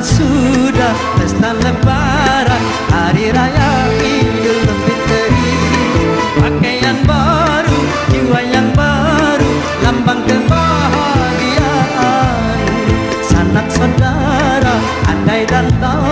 sudah pesta lebaran hari raya Idul Fitri pakaian baru jiwa yang baru lambang kebahagiaan. Sanak saudara andai dan tahu